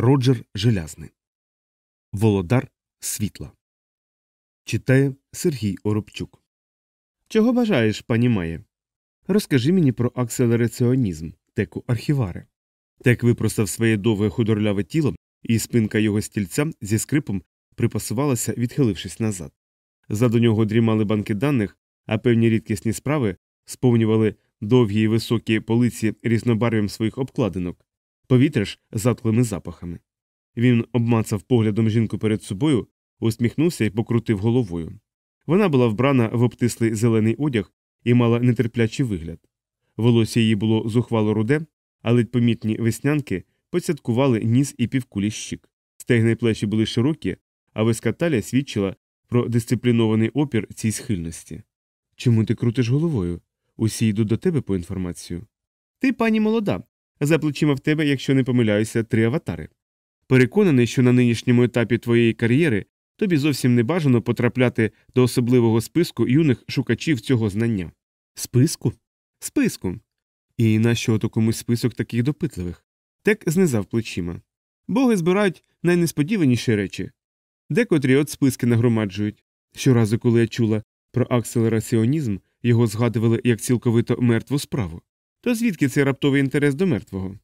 Роджер Желязний. Володар світла. Читає Сергій Оробчук. Чого бажаєш, пані Має? Розкажи мені про акселераціонізм, теку архівари. Тек випростав своє довге худорляве тіло, і спинка його стільця зі скрипом припасувалася, відхилившись назад. Ззаду нього дрімали банки даних, а певні рідкісні справи сповнювали довгі і високі полиці різнобарв'ям своїх обкладинок, повітря ж затклими запахами. Він обмацав поглядом жінку перед собою, усміхнувся і покрутив головою. Вона була вбрана в обтислий зелений одяг і мала нетерплячий вигляд. Волосся її було зухвало руде, а ледь помітні веснянки поцяткували ніс і півкулі щік. Стегни плечі були широкі, а виска талія свідчила про дисциплінований опір цій схильності. Чому ти крутиш головою? Усі йдуть до тебе по інформацію. Ти, пані молода, за плечима в тебе, якщо не помиляюся, три аватари. Переконаний, що на нинішньому етапі твоєї кар'єри тобі зовсім не бажано потрапляти до особливого списку юних шукачів цього знання. Списку? Списку. І нащо ото комусь список таких допитливих? Тек знизав плечима. Боги збирають найнесподіваніші речі. Декотрі от списки нагромаджують. Щоразу, коли я чула про акселераціонізм, його згадували як цілковито мертву справу. То звідки цей раптовий інтерес до мертвого?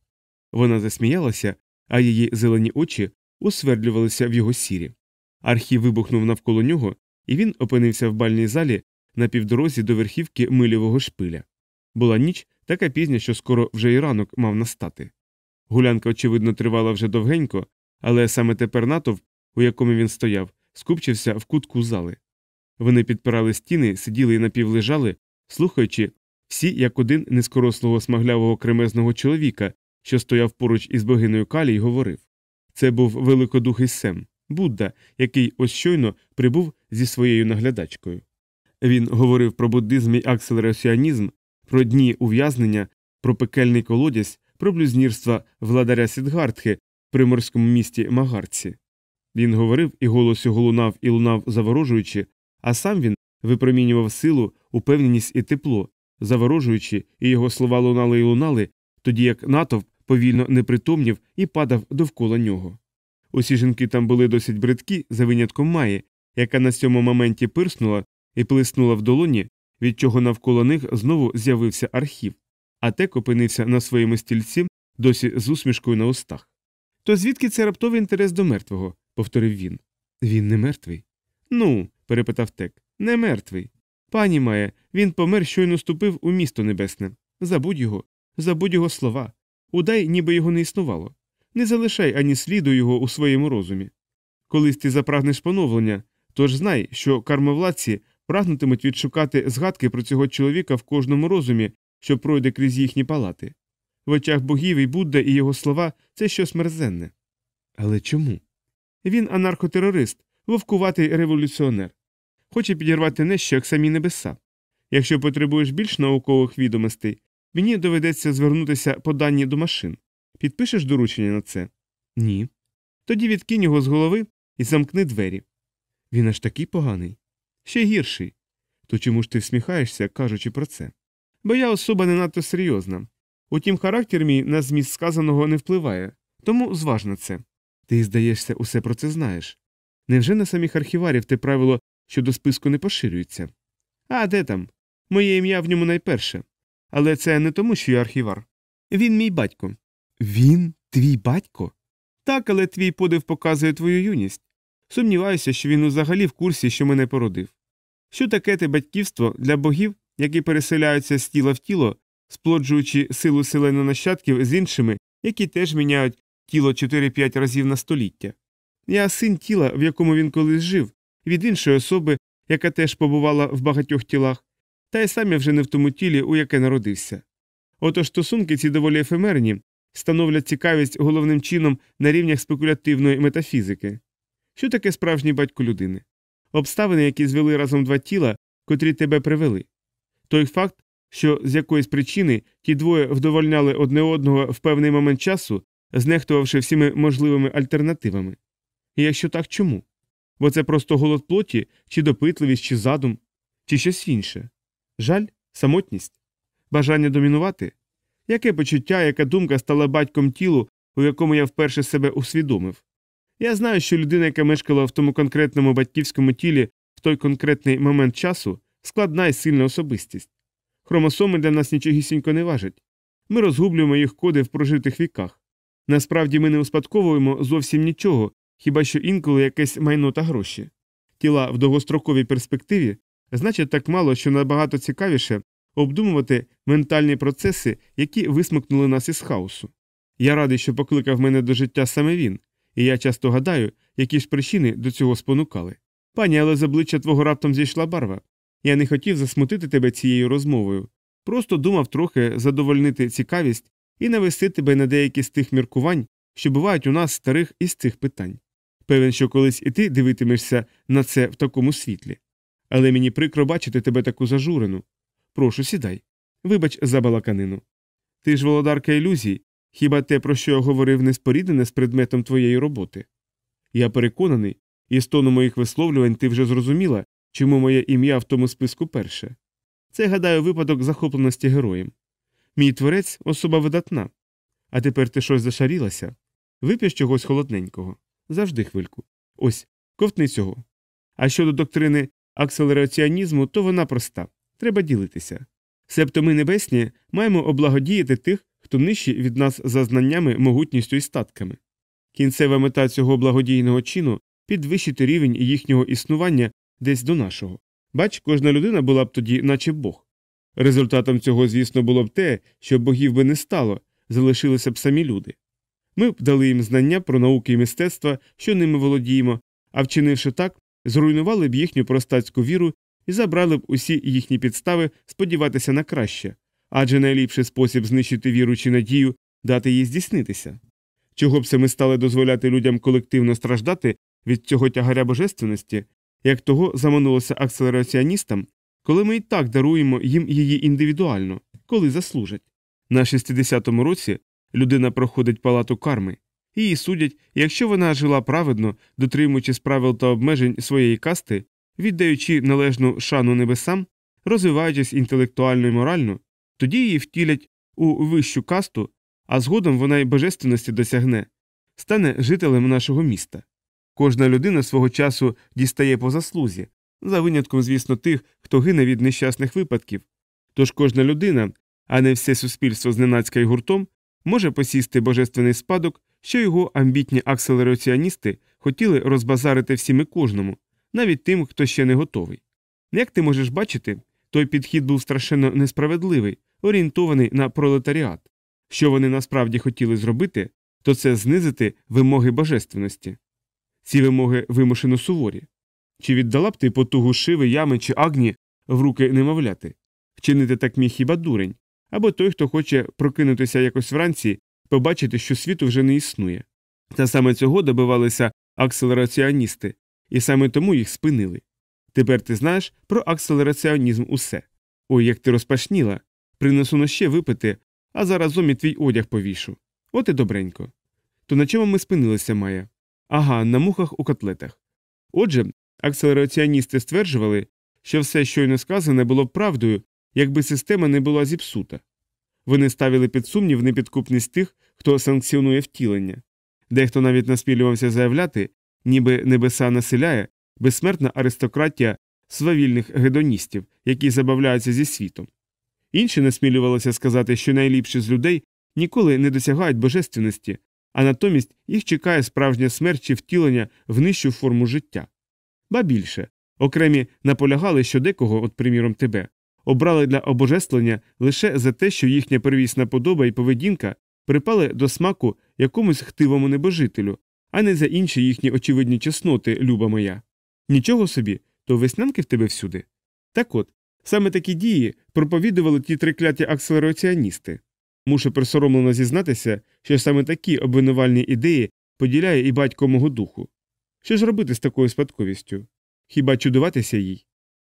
Вона засміялася, а її зелені очі усвердлювалися в його сірі. Архів вибухнув навколо нього, і він опинився в бальній залі на півдорозі до верхівки милівого шпиля. Була ніч така пізня, що скоро вже і ранок мав настати. Гулянка, очевидно, тривала вже довгенько, але саме тепер натовп, у якому він стояв, скупчився в кутку зали. Вони підпирали стіни, сиділи і напівлежали, слухаючи всі як один низкорослого смаглявого кремезного чоловіка, що стояв поруч із богиною Калі й говорив. Це був великодухий Сем, Будда, який ось щойно прибув зі своєю наглядачкою. Він говорив про буддизм і акселерасіонізм, про дні ув'язнення, про пекельний колодязь, про блюзнірства владаря Сідгартхи в приморському місті Магарці. Він говорив, і голос його лунав і лунав заворожуючи, а сам він випромінював силу, упевненість і тепло, заворожуючи, і його слова лунали і лунали, тоді як натовп повільно непритомнів і падав довкола нього. Усі жінки там були досить бридкі, за винятком Маї, яка на цьому моменті пирснула і плеснула в долоні, від чого навколо них знову з'явився архів, а тек опинився на своєму стільці, досі з усмішкою на устах. То звідки це раптовий інтерес до мертвого? повторив він. Він не мертвий. Ну, перепитав тек, не мертвий. Пані Має, він помер, щойно ступив у місто небесне. Забудь його, забудь його слова. Удай, ніби його не існувало. Не залишай ані сліду його у своєму розумі. Колись ти запрагнеш поновлення, тож знай, що кармовладці прагнутимуть відшукати згадки про цього чоловіка в кожному розумі, що пройде крізь їхні палати. В очах богів і Будда і його слова це щось мерзенне. Але чому? Він анархотерорист, вовкуватий революціонер. Хоче підірвати нещо, як самі небеса. Якщо потребуєш більш наукових відомостей, мені доведеться звернутися по дані до машин. Підпишеш доручення на це? Ні. Тоді відкинь його з голови і замкни двері. Він аж такий поганий. Ще гірший. То чому ж ти всміхаєшся, кажучи про це? Бо я особа не надто серйозна. Утім, характер мій на зміст сказаного не впливає, тому зваж на це. Ти, здаєшся, усе про це знаєш. Невже на самих архіварів те правило щодо списку не поширюється? А де там? Моє ім'я в ньому найперше. Але це не тому, що я архівар. Він мій батько. Він твій батько? Так, але твій подив показує твою юність. Сумніваюся, що він взагалі в курсі, що мене породив. Що таке те батьківство для богів, які переселяються з тіла в тіло, сплоджуючи силу селено нащадків з іншими, які теж міняють тіло 4-5 разів на століття? Я син тіла, в якому він колись жив, від іншої особи, яка теж побувала в багатьох тілах, та й сам вже не в тому тілі, у яке народився. Отож стосунки ці доволі ефемерні, становлять цікавість головним чином на рівнях спекулятивної метафізики. Що таке справжній батько людини? Обставини, які звели разом два тіла, котрі тебе привели. Той факт, що з якоїсь причини ті двоє вдовольняли одне одного в певний момент часу, знехтувавши всіми можливими альтернативами. І якщо так, чому? Бо це просто голод плоті, чи допитливість, чи задум, чи щось інше. Жаль, самотність, бажання домінувати. Яке почуття, яка думка стала батьком тілу, у якому я вперше себе усвідомив. Я знаю, що людина, яка мешкала в тому конкретному батьківському тілі в той конкретний момент часу, складна і сильна особистість. Хромосоми для нас нічогісінько не важать. Ми розгублюємо їх коди в прожитих віках. Насправді ми не успадковуємо зовсім нічого, хіба що інколи якесь майно та гроші. Тіла в довгостроковій перспективі значить так мало, що набагато цікавіше обдумувати ментальні процеси, які висмикнули нас із хаосу. Я радий, що покликав мене до життя саме він, і я часто гадаю, які ж причини до цього спонукали. Пані, але з обличчя твого раптом зійшла барва. Я не хотів засмутити тебе цією розмовою, просто думав трохи задовольнити цікавість і навести тебе на деякі з тих міркувань, що бувають у нас старих із цих питань. Певен, що колись і ти дивитимешся на це в такому світлі. Але мені прикро бачити тебе таку зажурену. Прошу, сідай. Вибач за балаканину. Ти ж володарка ілюзій, хіба те, про що я говорив, не споріднене з предметом твоєї роботи? Я переконаний, і з тону моїх висловлювань ти вже зрозуміла, чому моє ім'я в тому списку перше. Це, гадаю, випадок захопленості героєм. Мій творець особа видатна. А тепер ти щось зашарілася. Вип'єш чогось холодненького. Завжди хвильку. Ось, ковтни цього. А щодо доктрини акселераціонізму, то вона проста треба ділитися. Себто ми небесні маємо облагодіяти тих, хто нижчий від нас за знаннями, могутністю і статками. Кінцева мета цього благодійного чину підвищити рівень їхнього існування десь до нашого. Бач, кожна людина була б тоді, наче Бог. Результатом цього, звісно, було б те, що богів би не стало, залишилися б самі люди. Ми б дали їм знання про науки і мистецтва, що ними володіємо, а вчинивши так, зруйнували б їхню простацьку віру і забрали б усі їхні підстави сподіватися на краще, адже найліпший спосіб знищити віру чи надію дати їй здійснитися. Чого б це ми стали дозволяти людям колективно страждати від цього тягаря божественності, як того заманулося акселераціоністам, коли ми і так даруємо їм її індивідуально, коли заслужать. На 60-му році людина проходить палату карми, її судять, якщо вона жила праведно, дотримуючись правил та обмежень своєї касти, віддаючи належну шану небесам, розвиваючись інтелектуально і морально, тоді її втілять у вищу касту, а згодом вона й божественності досягне, стане жителем нашого міста. Кожна людина свого часу дістає по заслузі, за винятком, звісно, тих, хто гине від нещасних випадків. Тож кожна людина, а не все суспільство зненацька і гуртом, може посісти божественний спадок, що його амбітні акселераціоністи хотіли розбазарити всім і кожному, навіть тим, хто ще не готовий. Як ти можеш бачити, той підхід був страшенно несправедливий, орієнтований на пролетаріат. Що вони насправді хотіли зробити, то це знизити вимоги божественності. Ці вимоги вимушено суворі. Чи віддала б ти потугу шиви, ями чи агні в руки немовляти? Вчинити так міг хіба дурень, або той, хто хоче прокинутися якось вранці, побачити, що світу вже не існує. Та саме цього добивалися акселераціоністи, і саме тому їх спинили. Тепер ти знаєш про акселераціонізм усе. Ой, як ти розпашніла. Принесу на ще випити, а заразом і твій одяг повішу. От і добренько. То на чому ми спинилися, Майя? Ага, на мухах у котлетах. Отже, акселераціоністи стверджували, що все, щойно сказане, було правдою, якби система не була зіпсута. Вони ставили під сумнів непідкупність тих, хто санкціонує втілення. Дехто навіть насмілювався заявляти, ніби небеса населяє безсмертна аристократія свавільних гедоністів, які забавляються зі світом. Інші насмілювалися сказати, що найліпші з людей ніколи не досягають божественності, а натомість їх чекає справжня смерть чи втілення в нижчу форму життя. Ба більше, окремі наполягали, що декого, от приміром тебе, обрали для обожествлення лише за те, що їхня первісна подоба і поведінка припали до смаку якомусь хтивому небожителю, а не за інші їхні очевидні чесноти, люба моя. Нічого собі, то веснянки в тебе всюди. Так от, саме такі дії проповідували ті трикляті акселераціоністи. Мушу присоромлено зізнатися, що саме такі обвинувальні ідеї поділяє і батько мого духу. Що ж робити з такою спадковістю? Хіба чудуватися їй?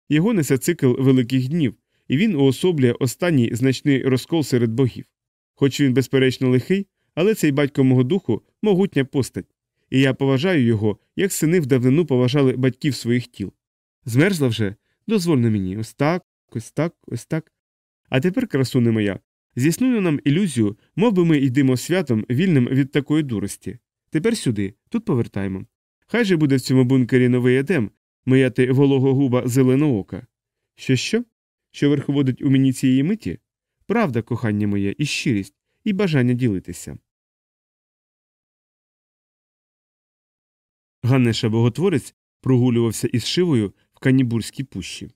Його несе цикл великих днів, і він уособлює останній значний розкол серед богів. Хоч він, безперечно, лихий, але цей батько мого духу могутня постать, і я поважаю його, як сини в давнину поважали батьків своїх тіл. Змерзла вже? Дозвольно мені ось так, ось так, ось так. А тепер, красуне моя, Зіснує нам ілюзію, мов би ми йдемо святом, вільним від такої дурості. Тепер сюди, тут повертаємо. Хай же буде в цьому бункері новий едем, моя ти вологогуба зеленоока. Що що? Що верховодить у мені цієї миті? Правда, кохання моє, і щирість, і бажання ділитися. Ганеша боготворець прогулювався із шивою в канібурській пущі.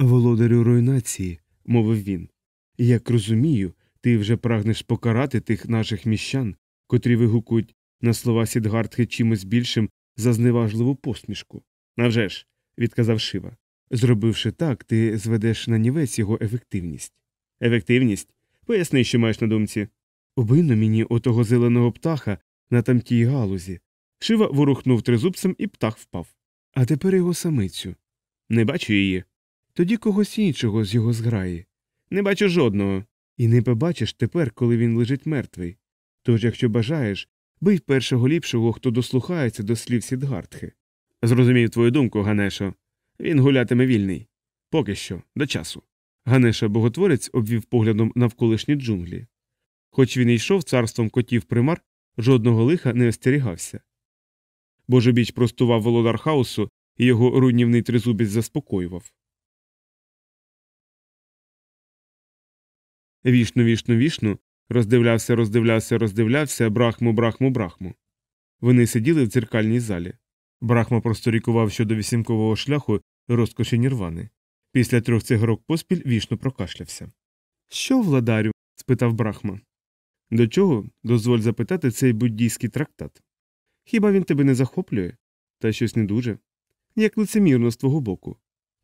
Володарю руйнації, мовив він. Як розумію, ти вже прагнеш покарати тих наших міщан, котрі вигукують на слова Сідгартхи чимось більшим за зневажливу посмішку. «Навже ж», – відказав Шива. Зробивши так, ти зведеш на нівець його ефективність. Ефективність? Поясни, що маєш на думці. Убийно мені отого зеленого птаха на тамтій галузі. Шива ворухнув тризубцем, і птах впав. А тепер його самицю. Не бачу її. Тоді когось іншого з його зграї. Не бачу жодного. І не побачиш тепер, коли він лежить мертвий. Тож, якщо бажаєш, бий першого ліпшого, хто дослухається до слів Сідгартхи. Зрозумів твою думку, Ганешо. Він гулятиме вільний. Поки що, до часу. Ганеша боготворець обвів поглядом навколишні джунглі. Хоч він йшов царством котів примар, жодного лиха не остерігався. Божобіч простував володар хаосу, і його руйнівний тризубець заспокоював. Вішну, вішну, вішну, роздивлявся, роздивлявся, роздивлявся, брахму, брахму, брахму. Вони сиділи в дзеркальній залі. Брахма просторікував щодо вісімкового шляху розкоші нірвани. Після трьох цигарок поспіль вішну прокашлявся. Що, владарю? спитав Брахма. До чого дозволь запитати цей буддійський трактат? Хіба він тебе не захоплює? Та щось не дуже. Як лицемірно з твого боку.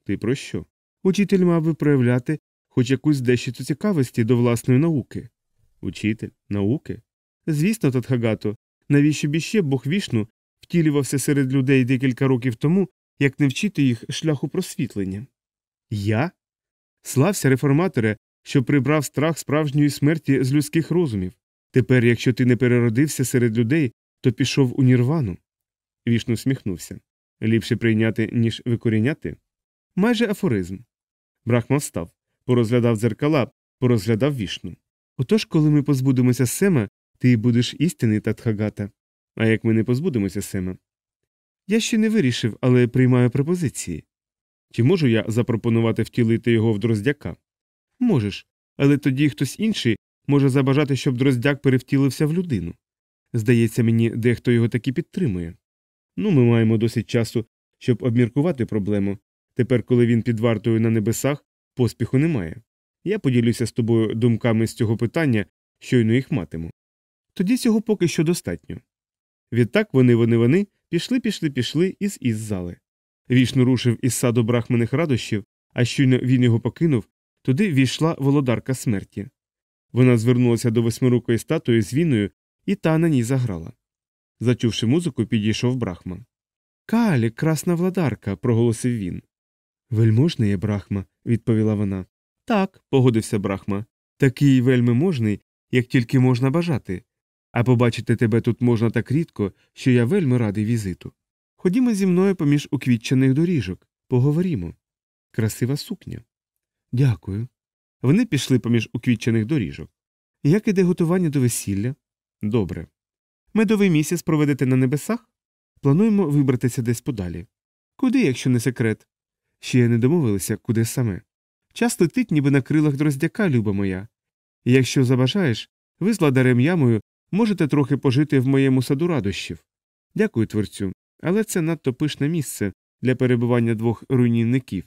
Ти про що? Учитель мав би проявляти хоч якусь дещицю цікавості до власної науки. Учитель, науки? Звісно, Татхагато, навіщо б іще Бог вішну втілювався серед людей декілька років тому, як не вчити їх шляху просвітлення? Я? Слався, реформаторе, що прибрав страх справжньої смерті з людських розумів. Тепер, якщо ти не переродився серед людей, то пішов у нірвану. Вішну сміхнувся. Ліпше прийняти, ніж викоріняти? Майже афоризм. Брахма встав, порозглядав дзеркала, порозглядав вішну. Отож, коли ми позбудемося Сема, ти будеш істинний Татхагата. А як ми не позбудемося Сема? Я ще не вирішив, але приймаю пропозиції. Чи можу я запропонувати втілити його в дроздяка? Можеш, але тоді хтось інший може забажати, щоб дроздяк перевтілився в людину. Здається мені, дехто його таки підтримує. Ну, ми маємо досить часу, щоб обміркувати проблему. Тепер, коли він під вартою на небесах, поспіху немає. Я поділюся з тобою думками з цього питання, щойно їх матиму. Тоді цього поки що достатньо. Відтак вони, вони, вони пішли, пішли, пішли із із зали. Вішну рушив із саду брахманих радощів, а щойно він його покинув, туди війшла володарка смерті. Вона звернулася до восьмирукої статуї з віною, і та на ній заграла. Зачувши музику, підійшов брахма. Калі, красна владарка, проголосив він. Вельможний є брахма, відповіла вона. Так, погодився брахма. Такий вельми можний, як тільки можна бажати. А побачити тебе тут можна так рідко, що я вельми радий візиту. Ходімо зі мною поміж уквітчених доріжок, поговоримо. Красива сукня. Дякую. Вони пішли поміж уквітчених доріжок. Як іде готування до весілля? Добре. Медовий місяць проведете на небесах? Плануємо вибратися десь подалі. Куди, якщо не секрет? Ще не домовилися, куди саме. Час летить, ніби на крилах дроздяка, люба моя. Якщо забажаєш, ви з ладарем ямою можете трохи пожити в моєму саду радощів. Дякую, творцю, але це надто пишне місце для перебування двох руйнівників.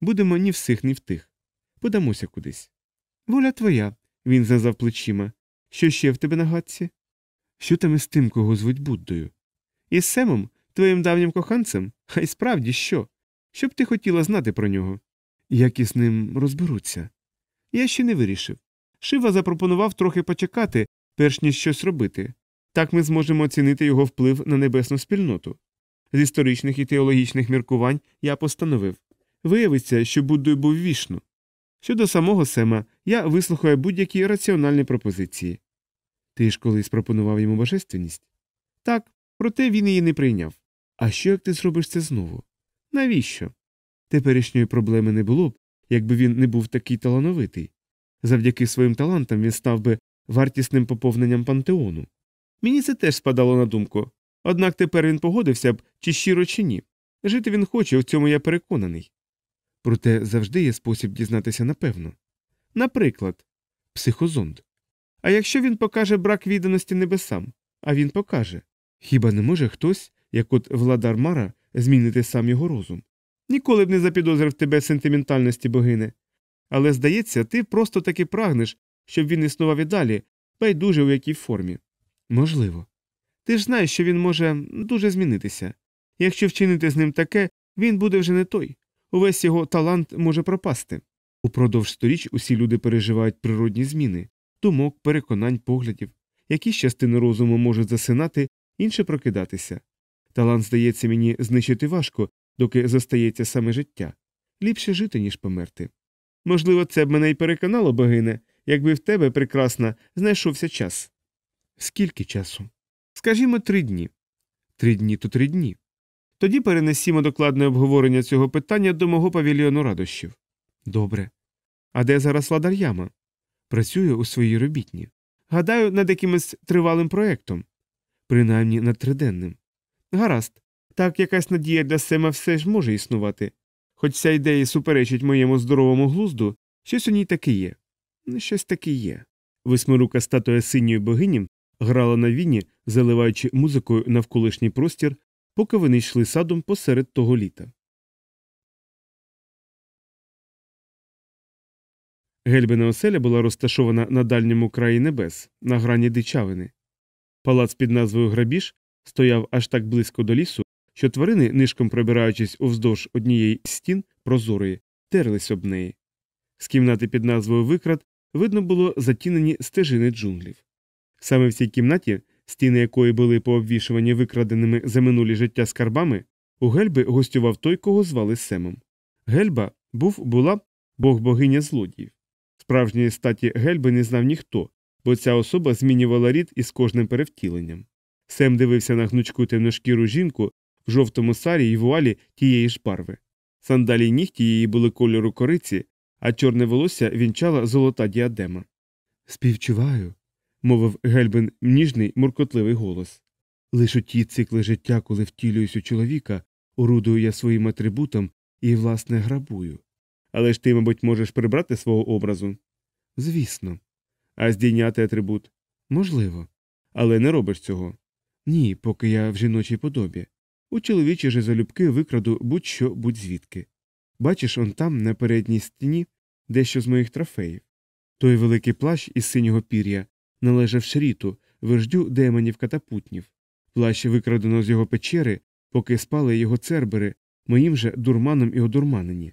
Будемо ні в сих, ні в тих. Подамося кудись. Воля твоя, він знизав плечима. Що ще в тебе на гадці? Що там із тим, кого звуть Буддою? Із Семом, твоїм давнім коханцем? А й справді що? Що б ти хотіла знати про нього? Як із ним розберуться? Я ще не вирішив. Шива запропонував трохи почекати, перш ніж щось робити. Так ми зможемо оцінити його вплив на небесну спільноту. З історичних і теологічних міркувань я постановив виявиться, що Буддою був вішну. Щодо самого Сема, я вислухаю будь-які раціональні пропозиції. Ти ж колись пропонував йому божественність? Так, проте він її не прийняв. А що як ти зробиш це знову? Навіщо? Теперішньої проблеми не було б, якби він не був такий талановитий. Завдяки своїм талантам він став би вартісним поповненням пантеону. Мені це теж спадало на думку. Однак тепер він погодився б, чи щиро, чи ні. Жити він хоче, у цьому я переконаний. Проте завжди є спосіб дізнатися напевно. Наприклад, психозонд. А якщо він покаже брак відданості небесам, а він покаже, хіба не може хтось, як от Владар Мара, змінити сам його розум? Ніколи б не запідозрив тебе сентиментальності богине. Але, здається, ти просто таки прагнеш, щоб він існував і далі, байдуже у якій формі. Можливо. Ти ж знаєш, що він може дуже змінитися. Якщо вчинити з ним таке, він буде вже не той. Увесь його талант може пропасти. Упродовж сторіч усі люди переживають природні зміни думок, переконань, поглядів. Якісь частини розуму можуть засинати, інші прокидатися. Талант, здається, мені знищити важко, доки зостається саме життя. Ліпше жити, ніж померти. Можливо, це б мене й переконало, богине, якби в тебе, прекрасна, знайшовся час. Скільки часу? Скажімо, три дні. Три дні то три дні. Тоді перенесімо докладне обговорення цього питання до мого павільйону радощів. Добре. А де зараз Ладар'яма? Працює у своїй робітні. Гадаю, над якимось тривалим проєктом. Принаймні над триденним. Гаразд, так якась надія для Сема все ж може існувати. Хоч ця ідея суперечить моєму здоровому глузду, щось у ній таки є. Щось таки є. Восьмирука статуя синьої богині грала на війні, заливаючи музикою навколишній простір, поки вони йшли садом посеред того літа. Гельбина оселя була розташована на дальньому краї небес, на грані дичавини. Палац під назвою Грабіж стояв аж так близько до лісу, що тварини, нишком пробираючись уздовж однієї з стін прозорої, терлись об неї. З кімнати під назвою Викрат видно було затінені стежини джунглів. Саме в цій кімнаті, стіни якої були пообвішувані викраденими за минулі життя скарбами, у Гельби гостював той, кого звали Семом. Гельба був була бог богиня злодіїв. Справжньої статі Гельби не знав ніхто, бо ця особа змінювала рід із кожним перевтіленням. Сем дивився на гнучку темношкіру жінку в жовтому сарі й вуалі тієї ж барви. Сандалі нігті її були кольору кориці, а чорне волосся вінчала золота діадема. Співчуваю, мовив Гельбин ніжний, муркотливий голос. Лише ті цикли життя, коли втілююсь у чоловіка, орудую я своїм атрибутом і, власне, грабую. Але ж ти, мабуть, можеш прибрати свого образу? Звісно. А здійняти атрибут? Можливо. Але не робиш цього. Ні, поки я в жіночій подобі. У чоловічі же залюбки викраду будь-що будь звідки. Бачиш, он там, на передній стіні, дещо з моїх трофеїв. Той великий плащ із синього пір'я належав шріту, вождю демонів катапутнів. Плащ викрадено з його печери, поки спали його цербери, моїм же дурманом і одурманені.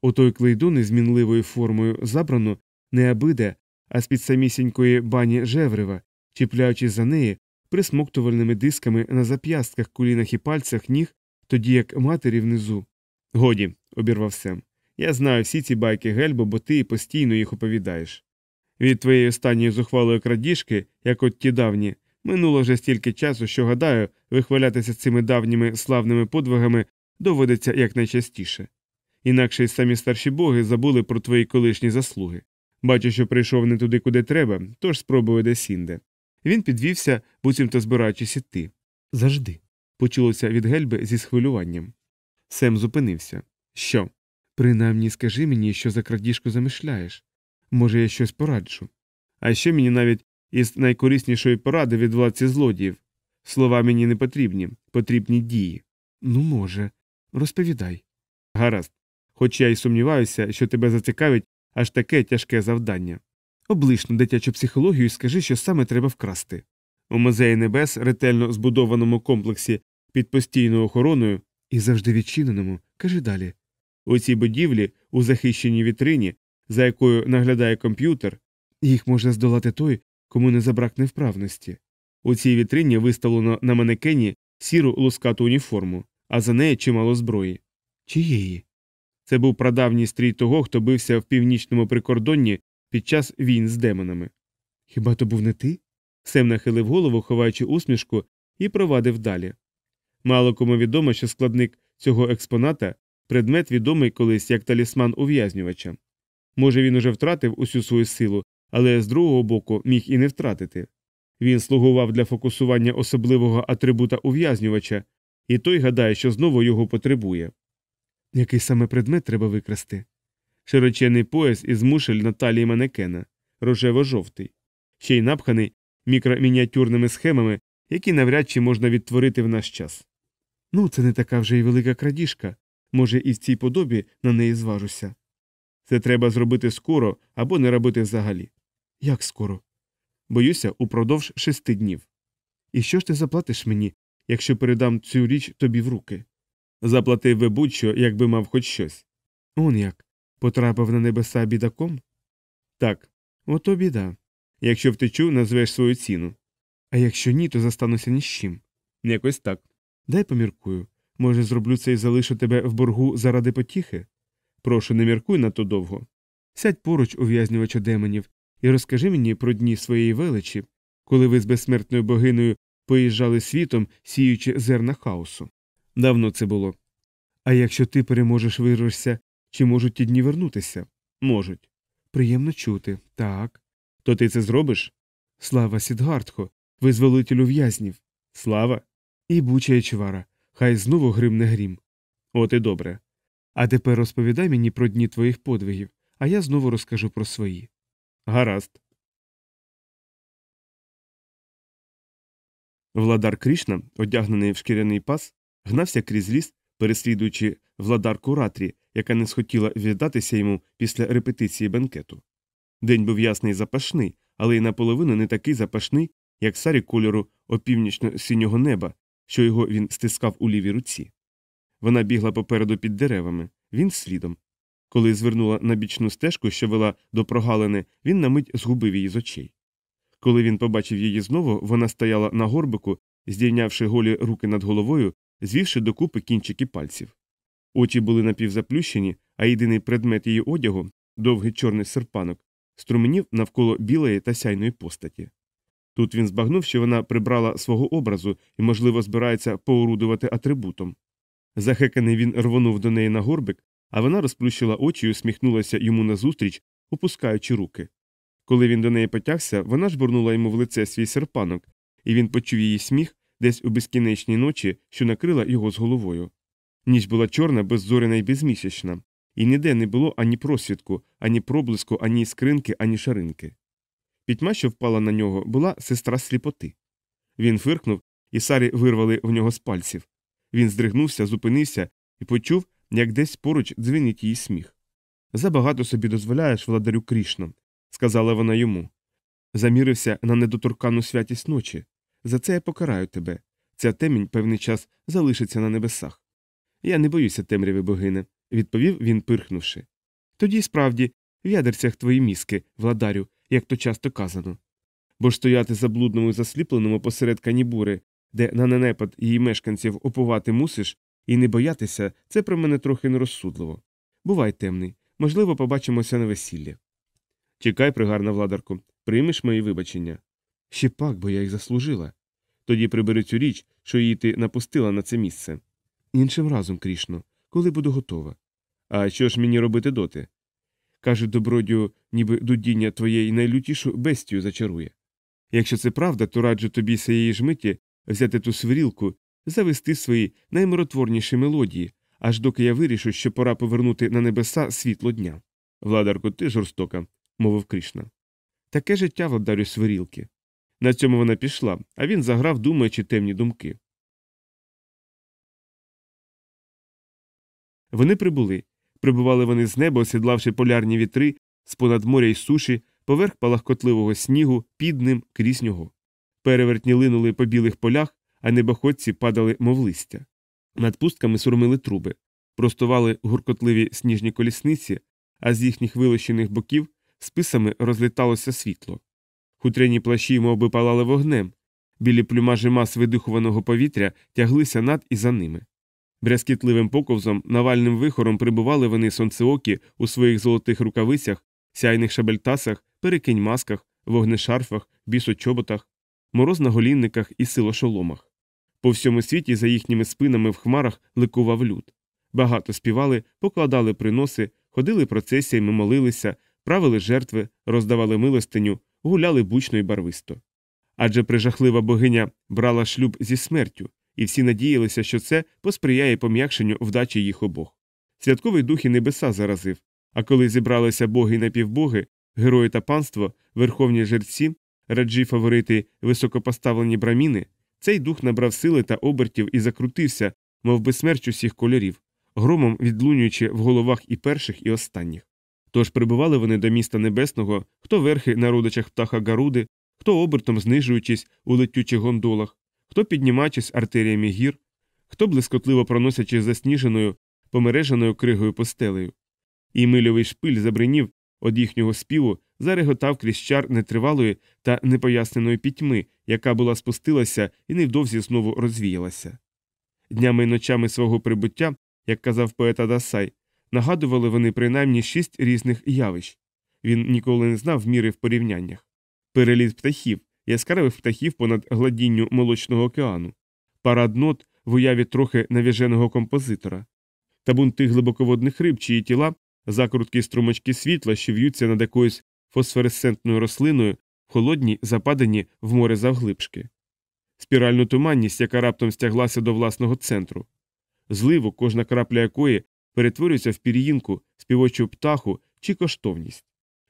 Отой клейдон із змінливою формою забрано не абиде, а з під самісінької бані жеврива, чіпляючись за неї присмоктувальними дисками на зап'ястках, колінах і пальцях ніг, тоді як матері внизу. Годі, обірвав Сем. Я знаю всі ці байки гельбо, бо ти постійно їх оповідаєш. Від твоєї останньої зухвалої крадіжки, як от ті давні, минуло вже стільки часу, що, гадаю, вихвалятися цими давніми славними подвигами доводиться якнайчастіше. Інакше й самі старші боги забули про твої колишні заслуги. Бачу, що прийшов не туди, куди треба, тож спробую десь інде. Він підвівся, буцімто збираючись іти. Завжди. почулося від гельби зі схвилюванням. Сем зупинився. Що? Принаймні скажи мені, що за крадіжку замишляєш. Може, я щось пораджу. А ще мені навіть із найкориснішої поради від владці злодіїв. Слова мені не потрібні, потрібні дії. Ну, може, розповідай. Гаразд. Хоч я й сумніваюся, що тебе зацікавить аж таке тяжке завдання. Облиш на дитячу психологію і скажи, що саме треба вкрасти. У музеї небес, ретельно збудованому комплексі під постійною охороною і завжди відчиненому, кажи далі. У цій будівлі, у захищеній вітрині, за якою наглядає комп'ютер, їх може здолати той, кому не забракне вправності. У цій вітрині виставлено на манекені сіру лускату уніформу, а за нею чимало зброї. Чиєї? Це був прадавній стрій того, хто бився в північному прикордонні під час війн з демонами. Хіба то був не ти? Сем нахилив голову, ховаючи усмішку, і провадив далі. Мало кому відомо, що складник цього експоната предмет відомий колись як талісман ув'язнювача. Може, він уже втратив усю свою силу, але з другого боку міг і не втратити. Він слугував для фокусування особливого атрибута ув'язнювача, і той гадає, що знову його потребує. Який саме предмет треба викрасти? Широчений пояс із мушель на талії манекена, рожево-жовтий, ще й напханий мікромініатюрними схемами, які навряд чи можна відтворити в наш час. Ну, це не така вже й велика крадіжка. Може, і в цій подобі на неї зважуся. Це треба зробити скоро або не робити взагалі. Як скоро? Боюся, упродовж шести днів. І що ж ти заплатиш мені, якщо передам цю річ тобі в руки? Заплатив би будь-що, якби мав хоч щось. Он як? Потрапив на небеса бідаком? Так, ото біда. Якщо втечу, назвеш свою ціну. А якщо ні, то застануся ні з чим. Якось так. Дай поміркую. Може, зроблю це і залишу тебе в боргу заради потіхи? Прошу, не міркуй надто довго. Сядь поруч, ув'язнювача демонів, і розкажи мені про дні своєї величі, коли ви з безсмертною богиною поїжджали світом, сіючи зерна хаосу. Давно це було. А якщо ти переможеш вирвешся, чи можуть ті дні вернутися? Можуть. Приємно чути. Так. То ти це зробиш? Слава Сідгартхо, визволителю в'язнів. Слава. І буча Ечвара. Хай знову гримне грім. От і добре. А тепер розповідай мені про дні твоїх подвигів, а я знову розкажу про свої. Гаразд. Владар Крішна, одягнений в шкіряний пас, гнався крізь ліс, переслідуючи владарку ратрі, яка не схотіла віддатися йому після репетиції бенкету. День був ясний запашний, але й наполовину не такий запашний, як сарі кольору опівнічно синього неба, що його він стискав у лівій руці. Вона бігла попереду під деревами, він слідом. Коли звернула на бічну стежку, що вела до прогалини, він на мить згубив її з очей. Коли він побачив її знову, вона стояла на горбику, здійнявши голі руки над головою, звівши докупи кінчики пальців. Очі були напівзаплющені, а єдиний предмет її одягу довгий чорний серпанок, струменів навколо білої та сяйної постаті. Тут він збагнув, що вона прибрала свого образу і, можливо, збирається поорудувати атрибутом. Захеканий він рвонув до неї на горбик, а вона розплющила очі і усміхнулася йому назустріч, опускаючи руки. Коли він до неї потягся, вона жбурнула йому в лице свій серпанок, і він почув її сміх десь у безкінечній ночі, що накрила його з головою. Ніч була чорна, беззоряна і безмісячна, і ніде не було ані просвідку, ані проблиску, ані іскринки, ані шаринки. Пітьма, що впала на нього, була сестра сліпоти. Він фиркнув, і сарі вирвали в нього з пальців. Він здригнувся, зупинився і почув, як десь поруч дзвенить її сміх. Забагато собі дозволяєш, владарю Крішно, сказала вона йому. Замірився на недоторкану святість ночі. За це я покараю тебе. Ця темінь певний час залишиться на небесах. Я не боюся темряви богине, відповів він, пирхнувши. Тоді справді в ядерцях твої мізки, владарю, як то часто казано. Бо ж стояти заблудному і засліпленому посеред канібури, де на ненепад її мешканців опувати мусиш, і не боятися, це про мене трохи нерозсудливо. Бувай темний, можливо, побачимося на весіллі. Чекай, пригарна владарку, приймеш мої вибачення. Ще пак, бо я їх заслужила. Тоді прибери цю річ, що її ти напустила на це місце. Іншим разом, Крішно, коли буду готова. А що ж мені робити доти? Каже добродію, ніби дудіння твоєї найлютішу бестію зачарує. Якщо це правда, то раджу тобі цієї ж миті взяти ту свирілку, завести свої наймиротворніші мелодії, аж доки я вирішу, що пора повернути на небеса світло дня. Владарко, ти жорстока, мовив Кришна. Таке життя владарю свирілки. На цьому вона пішла, а він заграв, думаючи темні думки. Вони прибули. Прибували вони з неба, осідлавши полярні вітри, з понад моря й суші, поверх палахкотливого снігу, під ним крізь нього. Перевертні линули по білих полях, а небоходці падали, мов листя. Над пустками сурмили труби, простували гуркотливі сніжні колісниці, а з їхніх вилощених боків списами розліталося світло. Хутряні плащі мов би, палали вогнем, білі плюмажі мас видихуваного повітря тяглися над і за ними. Брязкітливим поковзом, навальним вихором прибували вони сонцеокі у своїх золотих рукавицях, сяйних шабельтасах, перекинь масках, вогнешарфах, бісочоботах, мороз на голінниках і силошоломах. По всьому світі за їхніми спинами в хмарах ликував люд. Багато співали, покладали приноси, ходили процесіями, молилися, правили жертви, роздавали милостиню, гуляли бучно і барвисто. Адже прижахлива богиня брала шлюб зі смертю, і всі надіялися, що це посприяє пом'якшенню вдачі їх обох. Святковий дух і небеса заразив, а коли зібралися боги і напівбоги, герої та панство, верховні жерці, раджі фаворити, високопоставлені браміни, цей дух набрав сили та обертів і закрутився, мов би смерч усіх кольорів, громом відлунюючи в головах і перших, і останніх. Тож прибували вони до міста небесного, хто верхи на родичах птаха Гаруди, хто обертом знижуючись у летючих гондолах, хто піднімаючись артеріями гір, хто блискотливо проносячись засніженою, помереженою кригою постелею. І мильовий шпиль забринів од їхнього співу, зареготав крізь чар нетривалої та непоясненої пітьми, яка була спустилася і невдовзі знову розвіялася. Днями й ночами свого прибуття, як казав поет Адасай, нагадували вони принаймні шість різних явищ. Він ніколи не знав міри в порівняннях. Переліт птахів, яскравих птахів понад гладінню молочного океану, парад нот в уяві трохи навіженого композитора, табун тих глибоководних риб, чиї тіла, закрутки струмочки світла, що в'ються над якоюсь фосфоресцентною рослиною, в холодній, западані в море завглибшки, спіральну туманність, яка раптом стяглася до власного центру, зливу, кожна крапля якої перетворюється в пір'їнку, співочу птаху чи коштовність.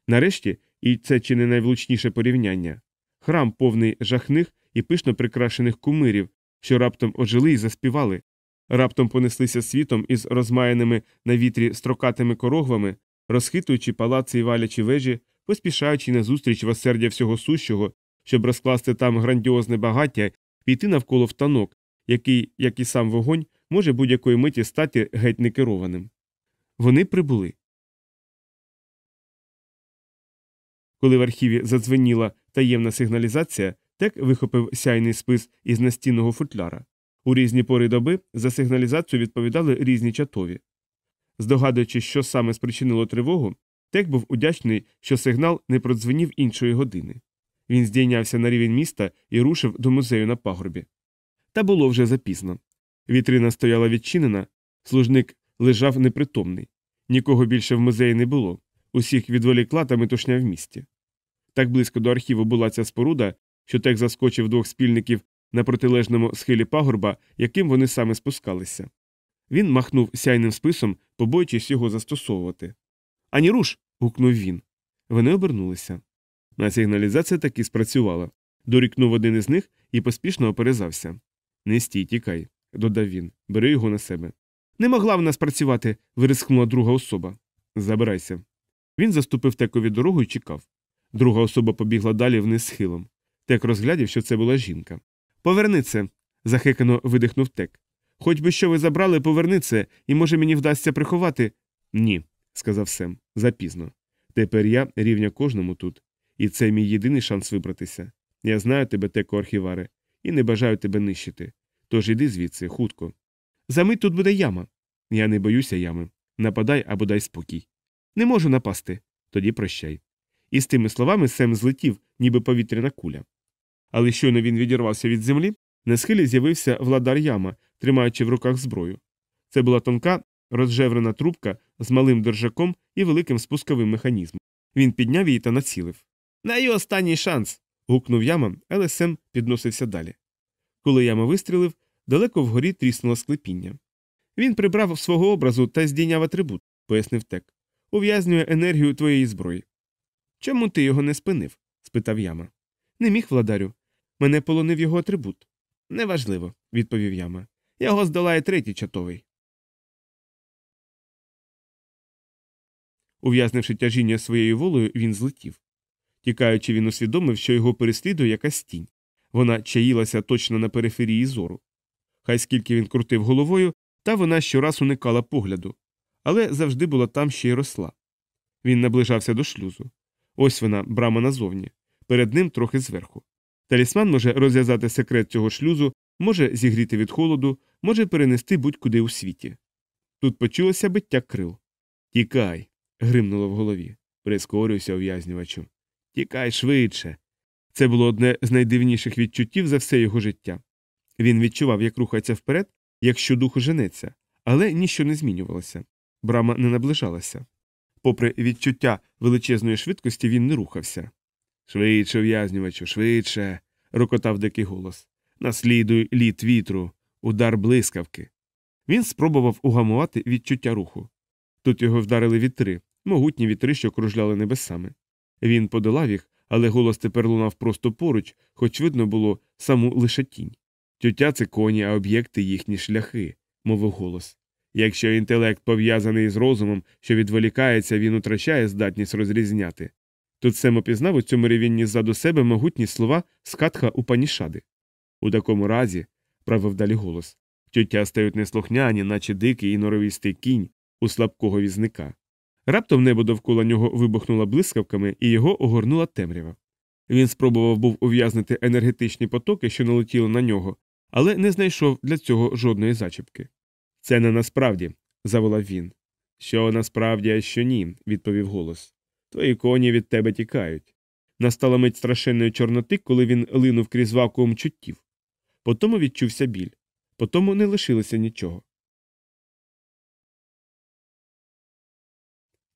Нарешті, і це чи не найвлучніше порівняння, храм повний жахних і пишно прикрашених кумирів, що раптом ожили і заспівали, раптом понеслися світом із розмаяними на вітрі строкатими корогвами, розхитуючи палаци і валячі вежі, поспішаючи назустріч восердя всього сущого, щоб розкласти там грандіозне багаття, піти навколо в танок, який, як і сам вогонь, може будь-якої миті стати геть некерованим. Вони прибули. Коли в архіві задзвеніла таємна сигналізація, Тек вихопив сяйний спис із настінного футляра. У різні пори доби за сигналізацію відповідали різні чатові. Здогадуючись, що саме спричинило тривогу, Тек був удячний, що сигнал не продзвенів іншої години. Він здійнявся на рівень міста і рушив до музею на пагорбі. Та було вже запізно. Вітрина стояла відчинена, служник лежав непритомний. Нікого більше в музеї не було, усіх відволікла та метушня в місті. Так близько до архіву була ця споруда, що Тек заскочив двох спільників на протилежному схилі пагорба, яким вони саме спускалися. Він махнув сяйним списом, побоюючись його застосовувати. Ані руш. гукнув він. Вони обернулися. На сигналізація таки спрацювала. Дорікнув один із них і поспішно оперезався. Не стій, тікай, додав він. Бери його на себе. Не могла вона спрацювати, вирискнула друга особа. Забирайся. Він заступив текові дорогу і чекав. Друга особа побігла далі вниз схилом. Тек розглядів, що це була жінка. Поверни це. захекано видихнув тек. Хоч би що ви забрали, поверни це, і може мені вдасться приховати. Ні, сказав Сем, запізно. Тепер я рівня кожному тут, і це мій єдиний шанс вибратися. Я знаю тебе, теко архіваре, і не бажаю тебе нищити. Тож іди звідси, хутко. Замить тут буде яма. Я не боюся ями. Нападай або дай спокій. Не можу напасти. Тоді прощай. І з тими словами Сем злетів, ніби повітряна куля. Але щойно він відірвався від землі, на схилі з'явився владар яма, тримаючи в руках зброю. Це була тонка, розжеврена трубка з малим держаком і великим спусковим механізмом. Він підняв її та націлив. На її останній шанс. гукнув яма, але Сем підносився далі. Коли яма вистрілив, далеко вгорі тріснуло склепіння. Він прибрав свого образу та здійняв атрибут, пояснив тек. Ув'язнює енергію твоєї зброї. Чому ти його не спинив? спитав яма. Не міг, владарю. Мене полонив його атрибут. Неважливо, відповів яма. Його здолає третій чатовий. Ув'язнивши тяжіння своєю волею, він злетів. Тікаючи, він усвідомив, що його переслідує якась тінь. Вона чаїлася точно на периферії зору. Хай скільки він крутив головою, та вона щораз уникала погляду, але завжди була там ще й росла. Він наближався до шлюзу. Ось вона, брама назовні, перед ним трохи зверху. Талісман може розв'язати секрет цього шлюзу, може зігріти від холоду, може перенести будь-куди у світі. Тут почулося биття крил. Тікай. гримнуло в голові. Прискорюйся, ув'язнювачу. Тікай швидше. Це було одне з найдивніших відчуттів за все його життя. Він відчував, як рухається вперед, якщо дух женеться, але ніщо не змінювалося. Брама не наближалася. Попри відчуття величезної швидкості, він не рухався. Швидше, в'язнювачу, швидше. рокотав дикий голос. Наслідуй літ вітру, удар блискавки. Він спробував угамувати відчуття руху. Тут його вдарили вітри, могутні вітри, що кружляли небесами. Він подолав їх, але голос тепер лунав просто поруч, хоч видно було саму лише тінь. Тютя це коні, а об'єкти їхні шляхи, мовив голос. Якщо інтелект пов'язаний з розумом, що відволікається, він утрачає здатність розрізняти. Тут Сем опізнав у цьому рівінні ззаду себе могутні слова з катха Упанішади. У такому разі, правив далі голос, тюття стають неслухняні, наче дикий і норовістий кінь у слабкого візника. Раптом небо довкола нього вибухнуло блискавками і його огорнула темрява. Він спробував був ув'язнити енергетичні потоки, що налетіли на нього, але не знайшов для цього жодної зачіпки. Це не насправді, заволав він. Що насправді, а що ні, відповів голос. Твої коні від тебе тікають. Настала мить страшенної чорноти, коли він линув крізь вакуум чуттів. Потому відчувся біль, потому не лишилося нічого.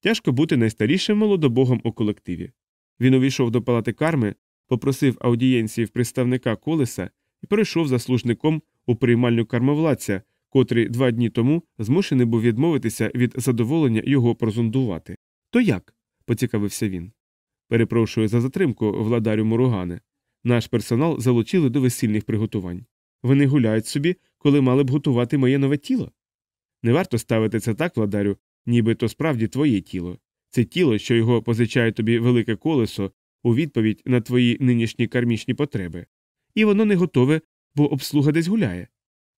Тяжко бути найстарішим молодобогом у колективі. Він увійшов до палати карми, попросив аудієнції в представника колеса і перейшов за служником у приймальню кармовладця, котрий два дні тому змушений був відмовитися від задоволення його прозондувати. То як? поцікавився він. Перепрошую за затримку, владарю Муругане. Наш персонал залучили до весільних приготувань. Вони гуляють собі, коли мали б готувати моє нове тіло. Не варто ставити це так, владарю, ніби то справді твоє тіло. Це тіло, що його позичає тобі велике колесо у відповідь на твої нинішні кармічні потреби. І воно не готове, бо обслуга десь гуляє.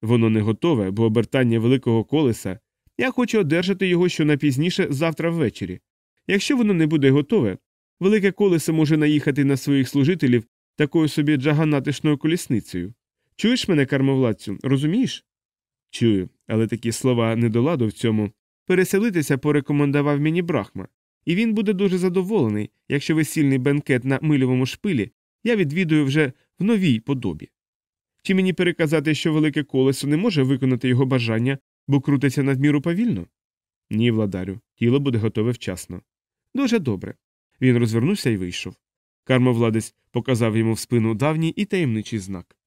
Воно не готове, бо обертання великого колеса я хочу одержати його щонайпізніше завтра ввечері. Якщо воно не буде готове, велике колесо може наїхати на своїх служителів такою собі джаганатишною колісницею. Чуєш мене, кармовладцю, розумієш? Чую, але такі слова не до ладу в цьому. Переселитися порекомендував мені брахма, і він буде дуже задоволений, якщо весільний бенкет на мильовому шпилі я відвідую вже в новій подобі. Чи мені переказати, що велике колесо не може виконати його бажання, бо крутиться надміру повільно? Ні, владарю, тіло буде готове вчасно. Дуже добре. Він розвернувся і вийшов. Кармовладець показав йому в спину давній і таємничий знак.